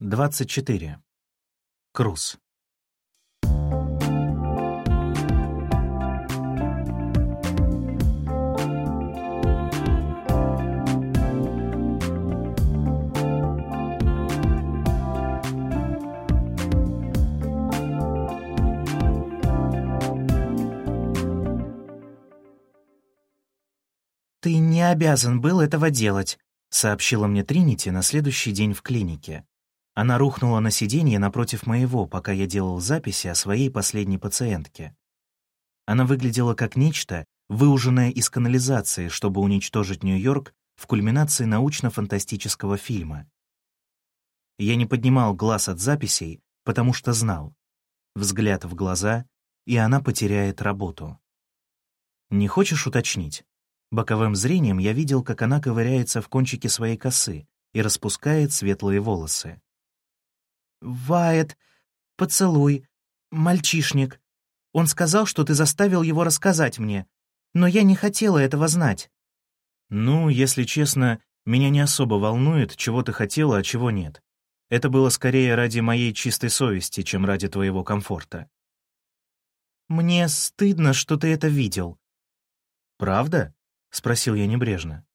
24. Круз. «Ты не обязан был этого делать», — сообщила мне Тринити на следующий день в клинике. Она рухнула на сиденье напротив моего, пока я делал записи о своей последней пациентке. Она выглядела как нечто, выуженное из канализации, чтобы уничтожить Нью-Йорк в кульминации научно-фантастического фильма. Я не поднимал глаз от записей, потому что знал. Взгляд в глаза, и она потеряет работу. Не хочешь уточнить? Боковым зрением я видел, как она ковыряется в кончике своей косы и распускает светлые волосы. «Вайет, поцелуй, мальчишник. Он сказал, что ты заставил его рассказать мне, но я не хотела этого знать». «Ну, если честно, меня не особо волнует, чего ты хотела, а чего нет. Это было скорее ради моей чистой совести, чем ради твоего комфорта». «Мне стыдно, что ты это видел». «Правда?» — спросил я небрежно.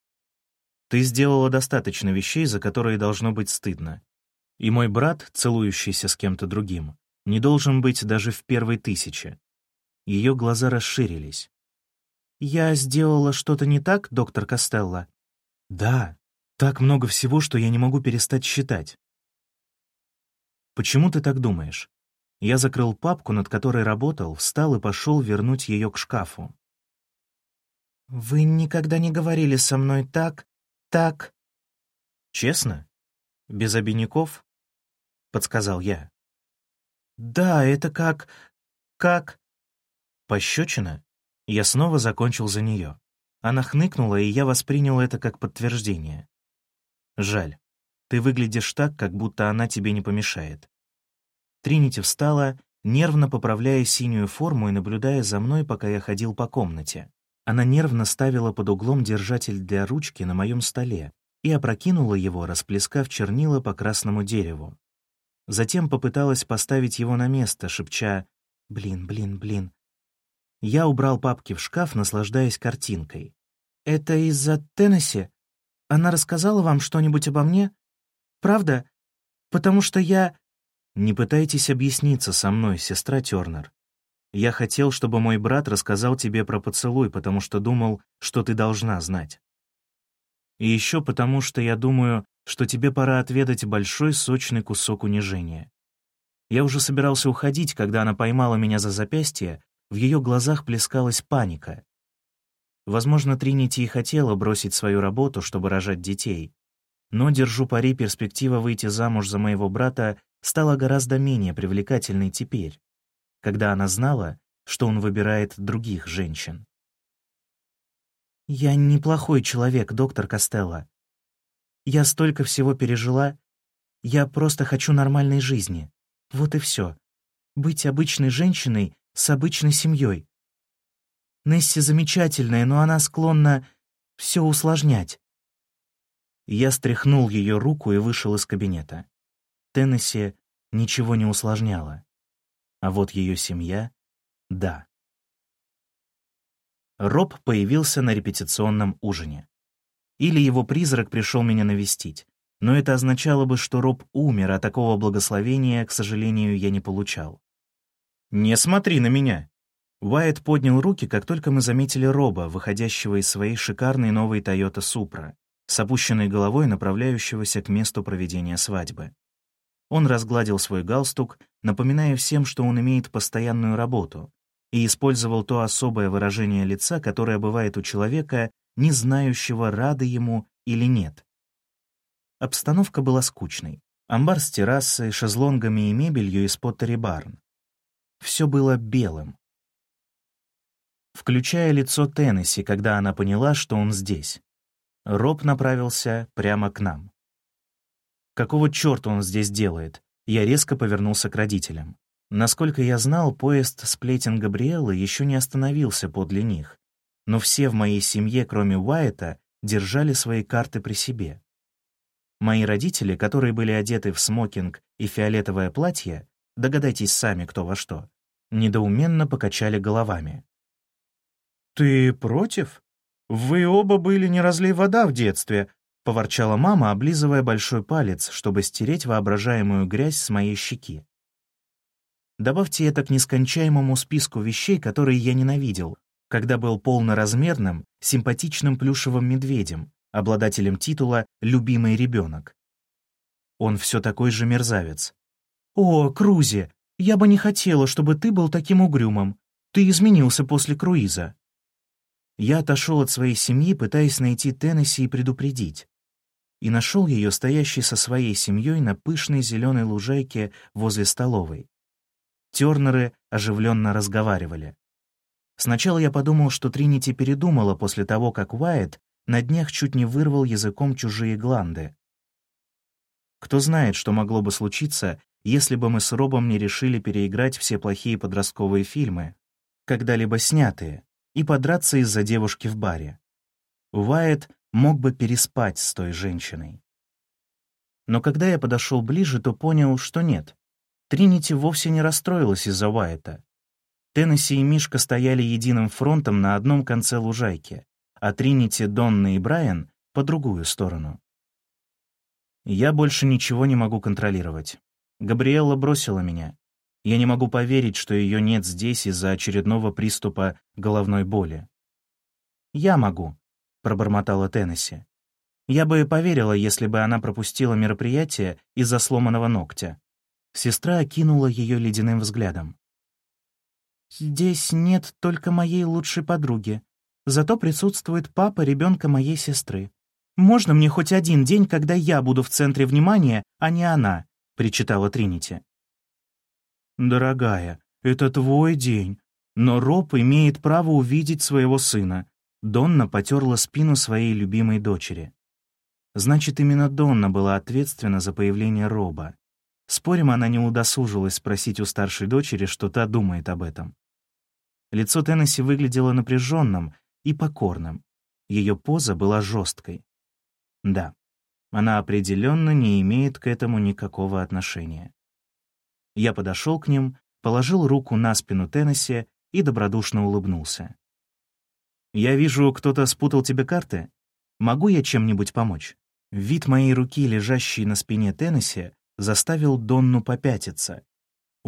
«Ты сделала достаточно вещей, за которые должно быть стыдно. И мой брат, целующийся с кем-то другим, не должен быть даже в первой тысяче. Ее глаза расширились. «Я сделала что-то не так, доктор Костелло?» «Да, так много всего, что я не могу перестать считать». «Почему ты так думаешь?» Я закрыл папку, над которой работал, встал и пошел вернуть ее к шкафу. «Вы никогда не говорили со мной так, так...» «Честно? Без обиняков?» — подсказал я. «Да, это как... как...» «Пощечина?» Я снова закончил за нее. Она хныкнула, и я воспринял это как подтверждение. «Жаль. Ты выглядишь так, как будто она тебе не помешает». Тринити встала, нервно поправляя синюю форму и наблюдая за мной, пока я ходил по комнате. Она нервно ставила под углом держатель для ручки на моем столе и опрокинула его, расплескав чернила по красному дереву. Затем попыталась поставить его на место, шепча «Блин, блин, блин». Я убрал папки в шкаф, наслаждаясь картинкой. «Это из-за Теннесси? Она рассказала вам что-нибудь обо мне? Правда? Потому что я...» «Не пытайтесь объясниться со мной, сестра Тёрнер. Я хотел, чтобы мой брат рассказал тебе про поцелуй, потому что думал, что ты должна знать. И еще потому, что я думаю, что тебе пора отведать большой сочный кусок унижения. Я уже собирался уходить, когда она поймала меня за запястье, в ее глазах плескалась паника. Возможно, Тринити и хотела бросить свою работу, чтобы рожать детей. Но, держу пари, перспектива выйти замуж за моего брата стала гораздо менее привлекательной теперь, когда она знала, что он выбирает других женщин. «Я неплохой человек, доктор Костелло. Я столько всего пережила. Я просто хочу нормальной жизни. Вот и все. Быть обычной женщиной с обычной семьей. Несси замечательная, но она склонна все усложнять. Я стряхнул ее руку и вышел из кабинета. Теннесси ничего не усложняла. А вот ее семья — да. Роб появился на репетиционном ужине. Или его призрак пришел меня навестить. Но это означало бы, что Роб умер, а такого благословения, к сожалению, я не получал. «Не смотри на меня!» Уайт поднял руки, как только мы заметили Роба, выходящего из своей шикарной новой Toyota Supra, с опущенной головой, направляющегося к месту проведения свадьбы. Он разгладил свой галстук, напоминая всем, что он имеет постоянную работу, и использовал то особое выражение лица, которое бывает у человека, не знающего, рады ему или нет. Обстановка была скучной. Амбар с террасой, шезлонгами и мебелью из Поттери Барн. Все было белым. Включая лицо Теннесси, когда она поняла, что он здесь. Роб направился прямо к нам. Какого черта он здесь делает? Я резко повернулся к родителям. Насколько я знал, поезд сплетен Габриэлы еще не остановился подле них, но все в моей семье, кроме Уайта, держали свои карты при себе. Мои родители, которые были одеты в смокинг и фиолетовое платье, догадайтесь сами, кто во что, недоуменно покачали головами. «Ты против? Вы оба были не разлей вода в детстве», — поворчала мама, облизывая большой палец, чтобы стереть воображаемую грязь с моей щеки. Добавьте это к нескончаемому списку вещей, которые я ненавидел, когда был полноразмерным, симпатичным плюшевым медведем, обладателем титула «любимый ребенок». Он все такой же мерзавец. «О, Крузи, я бы не хотела, чтобы ты был таким угрюмым. Ты изменился после круиза». Я отошел от своей семьи, пытаясь найти Теннесси и предупредить. И нашел ее стоящей со своей семьей на пышной зеленой лужайке возле столовой. Тернеры оживленно разговаривали. Сначала я подумал, что Тринити передумала после того, как Уайт на днях чуть не вырвал языком чужие гланды. Кто знает, что могло бы случиться, если бы мы с Робом не решили переиграть все плохие подростковые фильмы, когда-либо снятые, и подраться из-за девушки в баре. Уайт мог бы переспать с той женщиной. Но когда я подошел ближе, то понял, что нет. Тринити вовсе не расстроилась из-за Уайта. Теннесси и Мишка стояли единым фронтом на одном конце лужайки, а Тринити, Донна и Брайан — по другую сторону. Я больше ничего не могу контролировать. Габриэлла бросила меня. Я не могу поверить, что ее нет здесь из-за очередного приступа головной боли. «Я могу», — пробормотала Теннесси. «Я бы поверила, если бы она пропустила мероприятие из-за сломанного ногтя». Сестра окинула ее ледяным взглядом. «Здесь нет только моей лучшей подруги. Зато присутствует папа ребенка моей сестры. Можно мне хоть один день, когда я буду в центре внимания, а не она?» — причитала Тринити. «Дорогая, это твой день, но Роб имеет право увидеть своего сына». Донна потерла спину своей любимой дочери. Значит, именно Донна была ответственна за появление Роба. Спорим, она не удосужилась спросить у старшей дочери, что та думает об этом. Лицо Теннесси выглядело напряженным и покорным. Ее поза была жесткой. Да, она определенно не имеет к этому никакого отношения. Я подошел к ним, положил руку на спину Теннесси и добродушно улыбнулся. «Я вижу, кто-то спутал тебе карты. Могу я чем-нибудь помочь?» Вид моей руки, лежащей на спине Теннесси, заставил Донну попятиться.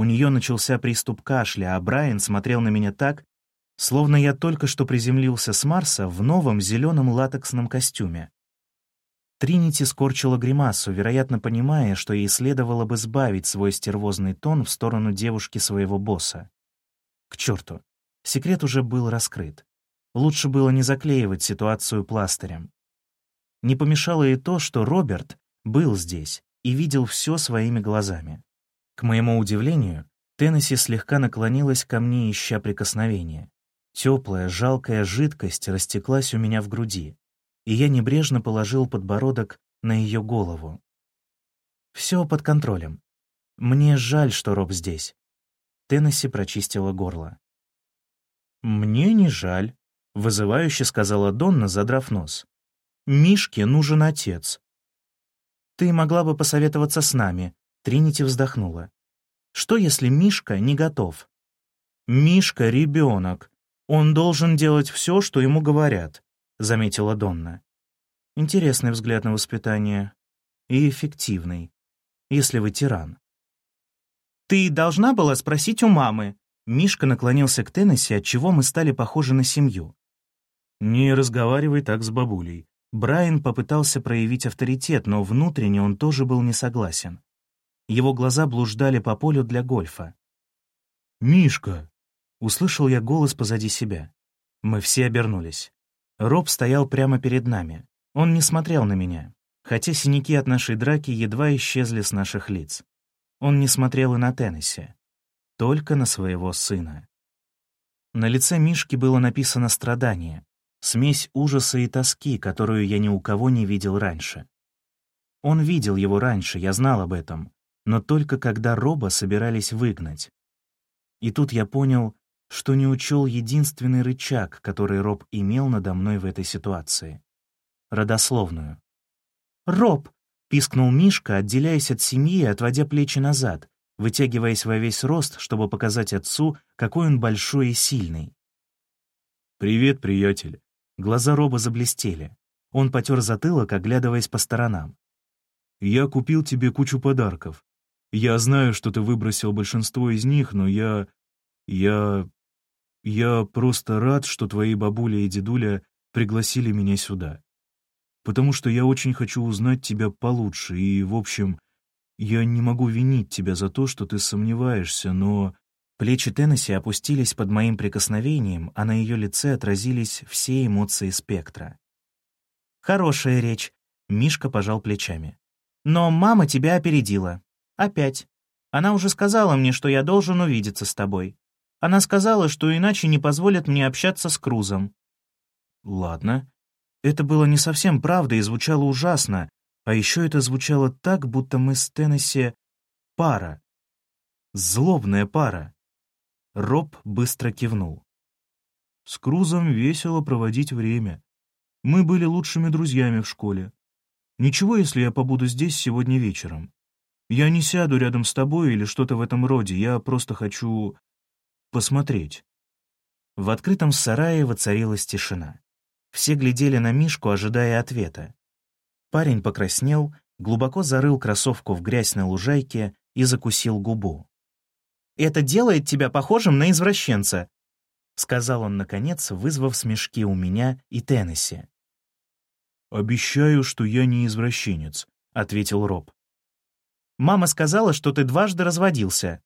У нее начался приступ кашля, а Брайан смотрел на меня так, словно я только что приземлился с Марса в новом зеленом латексном костюме. Тринити скорчила гримасу, вероятно, понимая, что ей следовало бы сбавить свой стервозный тон в сторону девушки своего босса. К черту, секрет уже был раскрыт. Лучше было не заклеивать ситуацию пластырем. Не помешало и то, что Роберт был здесь и видел все своими глазами. К моему удивлению, Теннесси слегка наклонилась ко мне, ища прикосновения. Теплая, жалкая жидкость растеклась у меня в груди, и я небрежно положил подбородок на ее голову. Все под контролем. Мне жаль, что Роб здесь. Теннесси прочистила горло. «Мне не жаль», — вызывающе сказала Донна, задрав нос. «Мишке нужен отец». «Ты могла бы посоветоваться с нами», — Тринити вздохнула. «Что, если Мишка не готов?» «Мишка — ребенок. Он должен делать все, что ему говорят», — заметила Донна. Интересный взгляд на воспитание. И эффективный, если вы тиран. «Ты должна была спросить у мамы». Мишка наклонился к Теннесси, отчего мы стали похожи на семью. «Не разговаривай так с бабулей». Брайан попытался проявить авторитет, но внутренне он тоже был не согласен. Его глаза блуждали по полю для гольфа. «Мишка!» Услышал я голос позади себя. Мы все обернулись. Роб стоял прямо перед нами. Он не смотрел на меня, хотя синяки от нашей драки едва исчезли с наших лиц. Он не смотрел и на Теннесси, только на своего сына. На лице Мишки было написано страдание, смесь ужаса и тоски, которую я ни у кого не видел раньше. Он видел его раньше, я знал об этом, но только когда Роба собирались выгнать. И тут я понял, что не учел единственный рычаг, который Роб имел надо мной в этой ситуации — родословную. «Роб, Пискнул Мишка, отделяясь от семьи и отводя плечи назад, вытягиваясь во весь рост, чтобы показать отцу, какой он большой и сильный. «Привет, приятель». Глаза Роба заблестели. Он потер затылок, оглядываясь по сторонам. «Я купил тебе кучу подарков. Я знаю, что ты выбросил большинство из них, но я... я... я просто рад, что твои бабуля и дедуля пригласили меня сюда потому что я очень хочу узнать тебя получше, и, в общем, я не могу винить тебя за то, что ты сомневаешься, но...» Плечи Теннесси опустились под моим прикосновением, а на ее лице отразились все эмоции спектра. «Хорошая речь», — Мишка пожал плечами. «Но мама тебя опередила. Опять. Она уже сказала мне, что я должен увидеться с тобой. Она сказала, что иначе не позволят мне общаться с Крузом». «Ладно», это было не совсем правда и звучало ужасно, а еще это звучало так, будто мы с Теннесси пара. Злобная пара. Роб быстро кивнул. С Крузом весело проводить время. Мы были лучшими друзьями в школе. Ничего, если я побуду здесь сегодня вечером. Я не сяду рядом с тобой или что-то в этом роде, я просто хочу посмотреть. В открытом сарае воцарилась тишина. Все глядели на Мишку, ожидая ответа. Парень покраснел, глубоко зарыл кроссовку в грязь на лужайке и закусил губу. «Это делает тебя похожим на извращенца», — сказал он, наконец, вызвав смешки у меня и Теннесси. «Обещаю, что я не извращенец», — ответил Роб. «Мама сказала, что ты дважды разводился».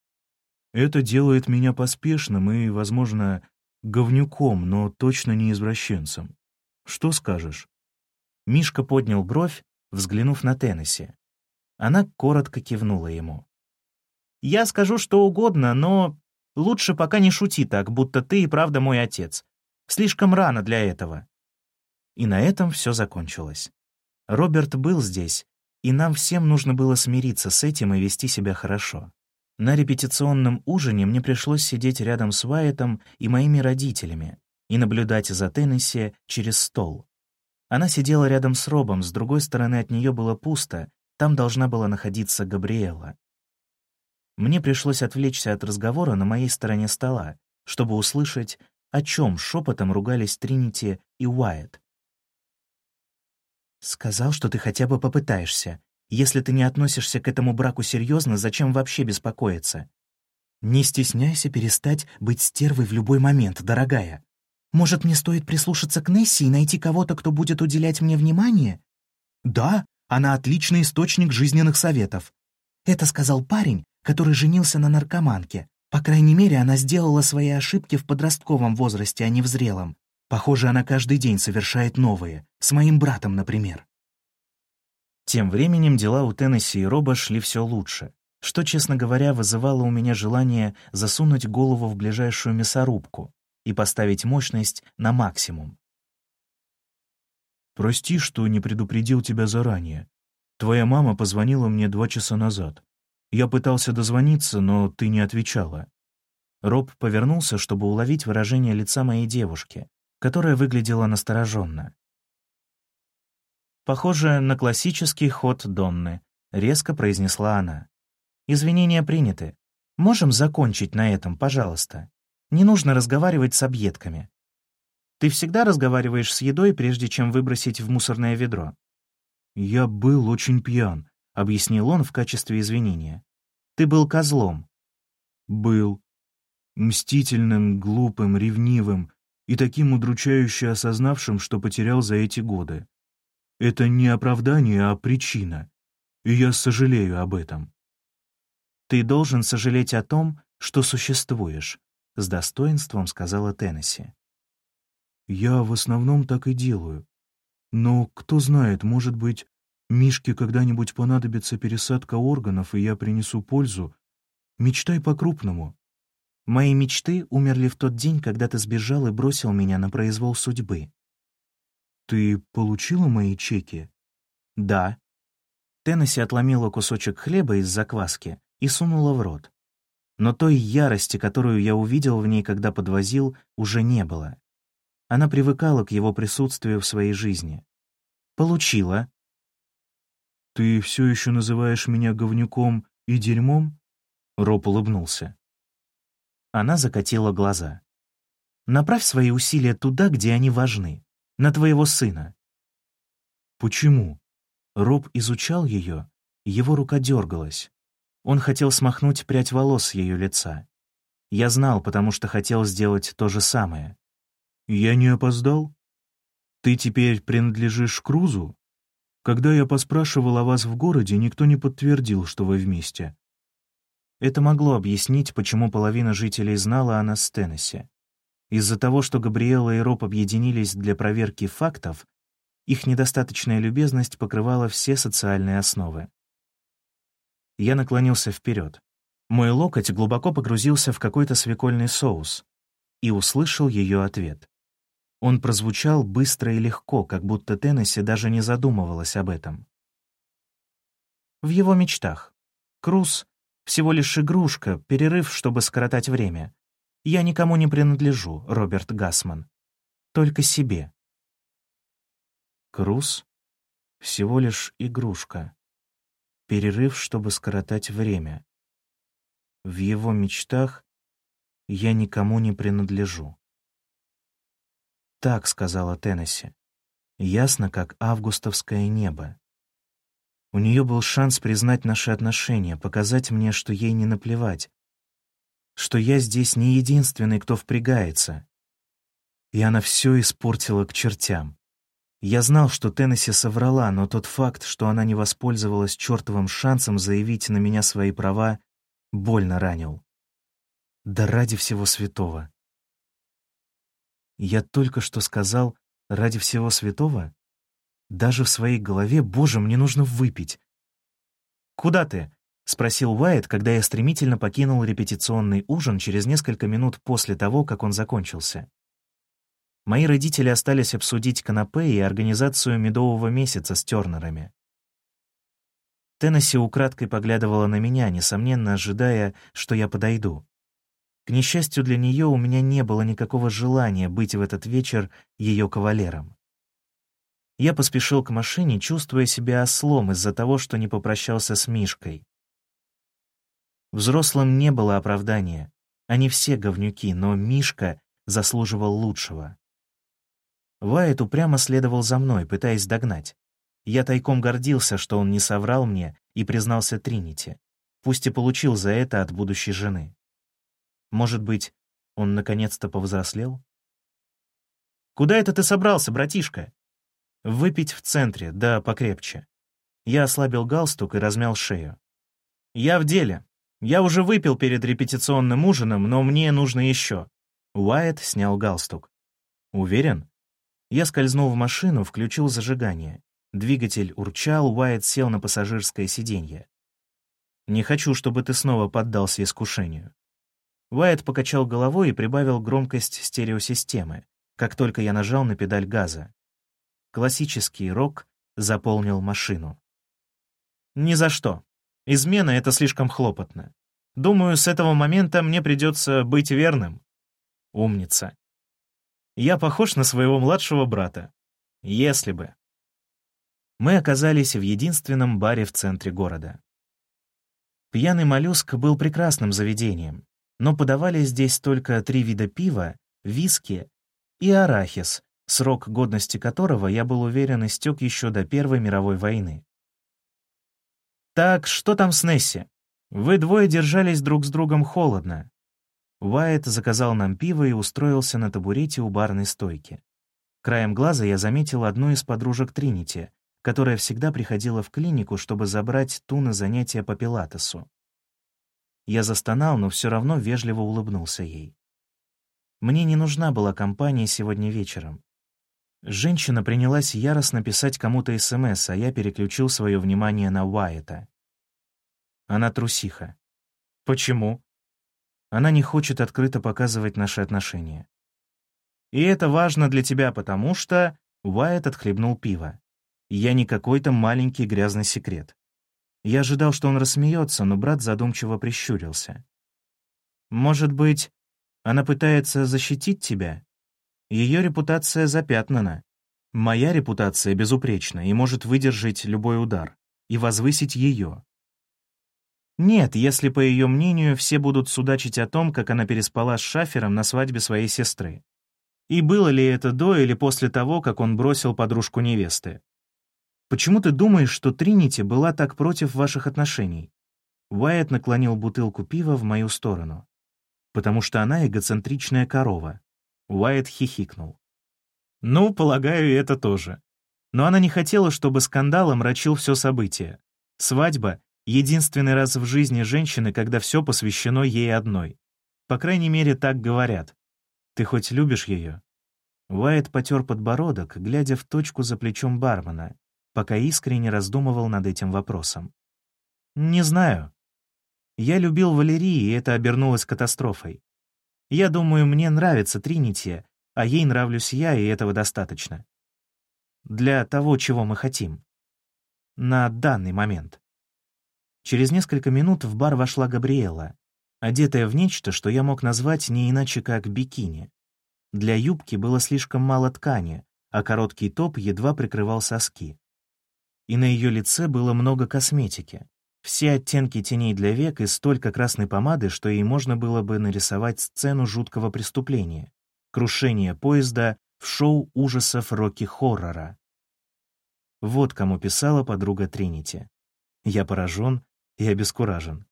«Это делает меня поспешным и, возможно, говнюком, но точно не извращенцем. Что скажешь?» Мишка поднял бровь, взглянув на Теннесси. Она коротко кивнула ему. «Я скажу что угодно, но лучше пока не шути так, будто ты и правда мой отец. Слишком рано для этого». И на этом все закончилось. Роберт был здесь, и нам всем нужно было смириться с этим и вести себя хорошо. На репетиционном ужине мне пришлось сидеть рядом с Вайетом и моими родителями, и наблюдать за Теннесси через стол. Она сидела рядом с Робом, с другой стороны от нее было пусто, там должна была находиться Габриэла. Мне пришлось отвлечься от разговора на моей стороне стола, чтобы услышать, о чем шепотом ругались Тринити и Уайт. «Сказал, что ты хотя бы попытаешься. Если ты не относишься к этому браку серьезно, зачем вообще беспокоиться? Не стесняйся перестать быть стервой в любой момент, дорогая. Может, мне стоит прислушаться к Несси и найти кого-то, кто будет уделять мне внимание? Да, она отличный источник жизненных советов. Это сказал парень, который женился на наркоманке. По крайней мере, она сделала свои ошибки в подростковом возрасте, а не в зрелом. Похоже, она каждый день совершает новые. С моим братом, например. Тем временем дела у Теннесси и Роба шли все лучше, что, честно говоря, вызывало у меня желание засунуть голову в ближайшую мясорубку, и поставить мощность на максимум. «Прости, что не предупредил тебя заранее. Твоя мама позвонила мне два часа назад. Я пытался дозвониться, но ты не отвечала». Роб повернулся, чтобы уловить выражение лица моей девушки, которая выглядела настороженно. «Похоже на классический ход Донны», — резко произнесла она. «Извинения приняты. Можем закончить на этом, пожалуйста?» Не нужно разговаривать с объедками. Ты всегда разговариваешь с едой, прежде чем выбросить в мусорное ведро. «Я был очень пьян», — объяснил он в качестве извинения. «Ты был козлом». «Был. Мстительным, глупым, ревнивым и таким удручающе осознавшим, что потерял за эти годы. Это не оправдание, а причина. И я сожалею об этом». «Ты должен сожалеть о том, что существуешь», — с достоинством сказала Теннесси. «Я в основном так и делаю. Но кто знает, может быть, Мишке когда-нибудь понадобится пересадка органов, и я принесу пользу. Мечтай по-крупному». «Мои мечты умерли в тот день, когда ты сбежал и бросил меня на произвол судьбы». «Ты получила мои чеки?» «Да». Теннесси отломила кусочек хлеба из закваски и сунула в рот но той ярости, которую я увидел в ней, когда подвозил, уже не было. Она привыкала к его присутствию в своей жизни. Получила. «Ты все еще называешь меня говнюком и дерьмом?» Роб улыбнулся. Она закатила глаза. «Направь свои усилия туда, где они важны. На твоего сына». «Почему?» Роб изучал ее, его рука дергалась. Он хотел смахнуть прядь волос с ее лица. Я знал, потому что хотел сделать то же самое. «Я не опоздал? Ты теперь принадлежишь Крузу? Когда я поспрашивал о вас в городе, никто не подтвердил, что вы вместе». Это могло объяснить, почему половина жителей знала о нас с Теннесси. Из-за того, что Габриэла и Роб объединились для проверки фактов, их недостаточная любезность покрывала все социальные основы. Я наклонился вперед. Мой локоть глубоко погрузился в какой-то свекольный соус и услышал ее ответ. Он прозвучал быстро и легко, как будто Теннесси даже не задумывалась об этом. В его мечтах. Круз — всего лишь игрушка, перерыв, чтобы скоротать время. Я никому не принадлежу, Роберт Гасман. Только себе. Круз — всего лишь игрушка перерыв, чтобы скоротать время. В его мечтах я никому не принадлежу. Так сказала Теннесси. Ясно, как августовское небо. У нее был шанс признать наши отношения, показать мне, что ей не наплевать, что я здесь не единственный, кто впрягается. И она все испортила к чертям. Я знал, что Теннесси соврала, но тот факт, что она не воспользовалась чертовым шансом заявить на меня свои права, больно ранил. Да ради всего святого. Я только что сказал «ради всего святого»? Даже в своей голове, боже, мне нужно выпить. «Куда ты?» — спросил Уайт, когда я стремительно покинул репетиционный ужин через несколько минут после того, как он закончился. Мои родители остались обсудить канапе и организацию медового месяца с Тернерами. Теннесси украдкой поглядывала на меня, несомненно ожидая, что я подойду. К несчастью для нее, у меня не было никакого желания быть в этот вечер ее кавалером. Я поспешил к машине, чувствуя себя ослом из-за того, что не попрощался с Мишкой. Взрослым не было оправдания. Они все говнюки, но Мишка заслуживал лучшего. Вайет упрямо следовал за мной, пытаясь догнать. Я тайком гордился, что он не соврал мне и признался Тринити, пусть и получил за это от будущей жены. Может быть, он наконец-то повзрослел? «Куда это ты собрался, братишка?» «Выпить в центре, да покрепче». Я ослабил галстук и размял шею. «Я в деле. Я уже выпил перед репетиционным ужином, но мне нужно еще». Уайт снял галстук. «Уверен?» Я скользнул в машину, включил зажигание. Двигатель урчал, Уайт сел на пассажирское сиденье. «Не хочу, чтобы ты снова поддался искушению». Уайт покачал головой и прибавил громкость стереосистемы, как только я нажал на педаль газа. Классический рок заполнил машину. «Ни за что. Измена — это слишком хлопотно. Думаю, с этого момента мне придется быть верным». «Умница. Я похож на своего младшего брата. Если бы. Мы оказались в единственном баре в центре города. Пьяный моллюск был прекрасным заведением, но подавали здесь только три вида пива, виски и арахис, срок годности которого, я был уверен, истек еще до Первой мировой войны. «Так, что там с Несси? Вы двое держались друг с другом холодно. Уайт заказал нам пиво и устроился на табурете у барной стойки. Краем глаза я заметил одну из подружек Тринити, которая всегда приходила в клинику, чтобы забрать ту на занятия по пилатесу. Я застонал, но все равно вежливо улыбнулся ей. Мне не нужна была компания сегодня вечером. Женщина принялась яростно писать кому-то СМС, а я переключил свое внимание на Уайта. Она трусиха. Почему? Она не хочет открыто показывать наши отношения. И это важно для тебя, потому что...» Уайт отхлебнул пиво. «Я не какой-то маленький грязный секрет». Я ожидал, что он рассмеется, но брат задумчиво прищурился. «Может быть, она пытается защитить тебя? Ее репутация запятнана. Моя репутация безупречна и может выдержать любой удар. и возвысить ее. Нет, если, по ее мнению, все будут судачить о том, как она переспала с Шафером на свадьбе своей сестры. И было ли это до или после того, как он бросил подружку невесты? Почему ты думаешь, что Тринити была так против ваших отношений? Уайт наклонил бутылку пива в мою сторону. Потому что она эгоцентричная корова. Уайт хихикнул. Ну, полагаю, это тоже. Но она не хотела, чтобы скандал омрачил все событие. Свадьба Единственный раз в жизни женщины, когда все посвящено ей одной. По крайней мере, так говорят. Ты хоть любишь ее? Уайт потер подбородок, глядя в точку за плечом бармена, пока искренне раздумывал над этим вопросом. «Не знаю. Я любил Валерии, и это обернулось катастрофой. Я думаю, мне нравится Тринити, а ей нравлюсь я, и этого достаточно. Для того, чего мы хотим. На данный момент». Через несколько минут в бар вошла Габриэла, одетая в нечто, что я мог назвать не иначе как бикини. Для юбки было слишком мало ткани, а короткий топ едва прикрывал соски. И на ее лице было много косметики. Все оттенки теней для век и столько красной помады, что ей можно было бы нарисовать сцену жуткого преступления — крушение поезда в шоу ужасов Рокки-хоррора. Вот кому писала подруга Тринити. Я поражен и обескуражен.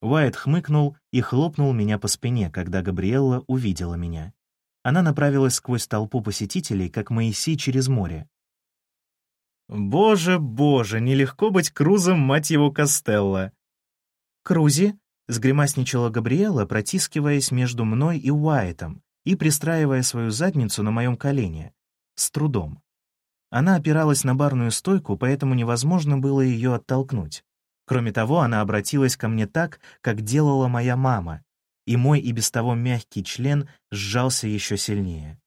Уайт хмыкнул и хлопнул меня по спине, когда Габриэлла увидела меня. Она направилась сквозь толпу посетителей, как Моисей через море. «Боже, боже, нелегко быть Крузом, мать его, Костелло!» «Крузи?» — сгримасничала Габриэла, протискиваясь между мной и Уайтом и пристраивая свою задницу на моем колене. С трудом. Она опиралась на барную стойку, поэтому невозможно было ее оттолкнуть. Кроме того, она обратилась ко мне так, как делала моя мама, и мой и без того мягкий член сжался еще сильнее.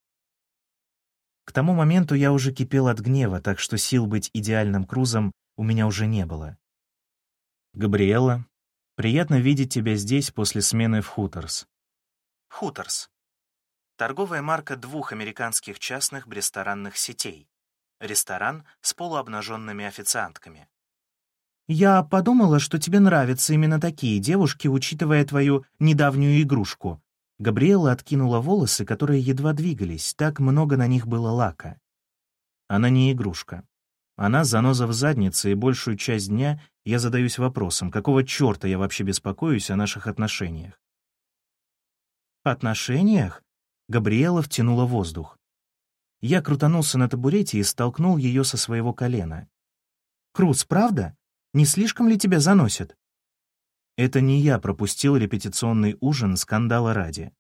К тому моменту я уже кипел от гнева, так что сил быть идеальным крузом у меня уже не было. «Габриэла, приятно видеть тебя здесь после смены в Хуторс». Хуторс. Торговая марка двух американских частных ресторанных сетей. Ресторан с полуобнаженными официантками. «Я подумала, что тебе нравятся именно такие девушки, учитывая твою недавнюю игрушку». Габриэла откинула волосы, которые едва двигались, так много на них было лака. Она не игрушка. Она заноза в заднице, и большую часть дня я задаюсь вопросом, какого черта я вообще беспокоюсь о наших отношениях. «Отношениях?» Габриэла втянула воздух. Я крутанулся на табурете и столкнул ее со своего колена. «Круз, правда? Не слишком ли тебя заносит?» Это не я пропустил репетиционный ужин скандала ради.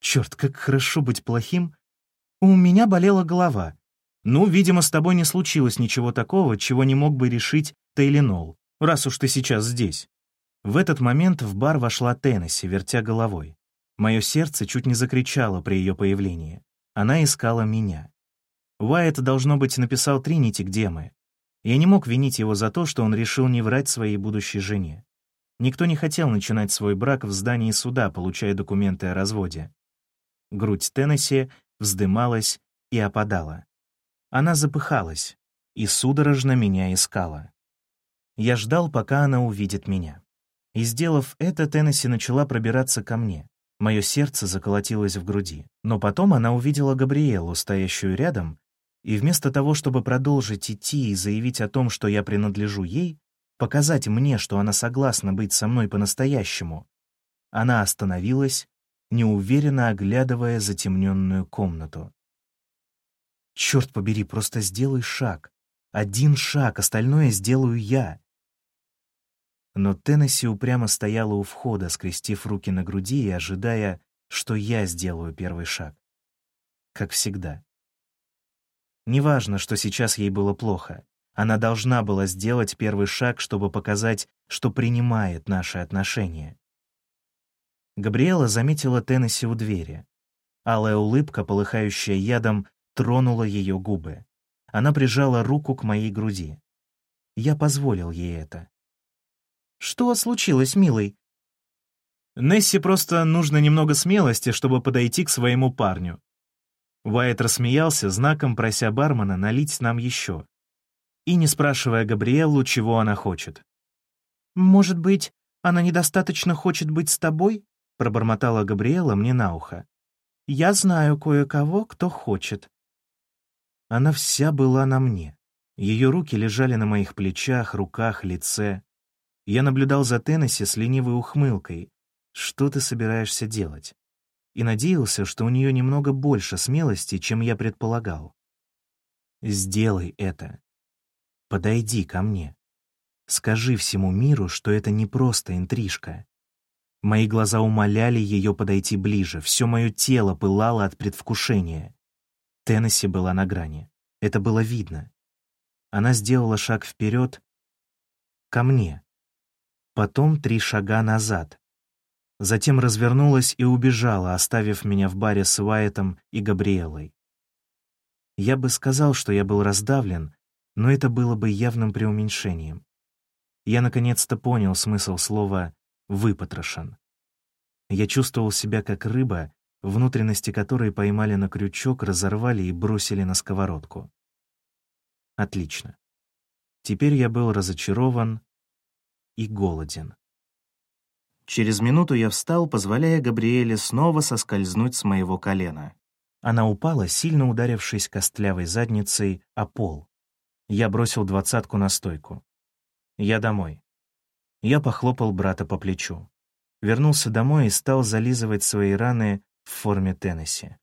Черт, как хорошо быть плохим. У меня болела голова. Ну, видимо, с тобой не случилось ничего такого, чего не мог бы решить Тейлинол, раз уж ты сейчас здесь. В этот момент в бар вошла Теннесси, вертя головой. Мое сердце чуть не закричало при ее появлении. Она искала меня. Уайт, должно быть, написал Тринити, где мы. Я не мог винить его за то, что он решил не врать своей будущей жене. Никто не хотел начинать свой брак в здании суда, получая документы о разводе. Грудь Теннесси вздымалась и опадала. Она запыхалась и судорожно меня искала. Я ждал, пока она увидит меня. И, сделав это, Теннесси начала пробираться ко мне. Мое сердце заколотилось в груди. Но потом она увидела Габриэлу, стоящую рядом, и вместо того, чтобы продолжить идти и заявить о том, что я принадлежу ей, показать мне, что она согласна быть со мной по-настоящему, она остановилась, неуверенно оглядывая затемненную комнату. «Черт побери, просто сделай шаг. Один шаг, остальное сделаю я». Но Теннесси упрямо стояла у входа, скрестив руки на груди и ожидая, что я сделаю первый шаг. Как всегда. Неважно, что сейчас ей было плохо. Она должна была сделать первый шаг, чтобы показать, что принимает наши отношения. Габриэла заметила Теннесси у двери. Алая улыбка, полыхающая ядом, тронула ее губы. Она прижала руку к моей груди. Я позволил ей это. «Что случилось, милый?» Несси просто нужно немного смелости, чтобы подойти к своему парню. Уайт рассмеялся, знаком прося бармена налить нам еще. И не спрашивая Габриэллу, чего она хочет. «Может быть, она недостаточно хочет быть с тобой?» — пробормотала Габриэла мне на ухо. «Я знаю кое-кого, кто хочет». Она вся была на мне. Ее руки лежали на моих плечах, руках, лице. Я наблюдал за Теннесси с ленивой ухмылкой. «Что ты собираешься делать?» И надеялся, что у нее немного больше смелости, чем я предполагал. «Сделай это. Подойди ко мне. Скажи всему миру, что это не просто интрижка. Мои глаза умоляли ее подойти ближе, все мое тело пылало от предвкушения. Теннесси была на грани. Это было видно. Она сделала шаг вперед ко мне. Потом три шага назад. Затем развернулась и убежала, оставив меня в баре с Уайтом и Габриэлой. Я бы сказал, что я был раздавлен, но это было бы явным преуменьшением. Я наконец-то понял смысл слова «выпотрошен». Я чувствовал себя как рыба, внутренности которой поймали на крючок, разорвали и бросили на сковородку. Отлично. Теперь я был разочарован и голоден. Через минуту я встал, позволяя Габриэле снова соскользнуть с моего колена. Она упала, сильно ударившись костлявой задницей о пол. Я бросил двадцатку на стойку. Я домой. Я похлопал брата по плечу. Вернулся домой и стал зализывать свои раны в форме Теннесси.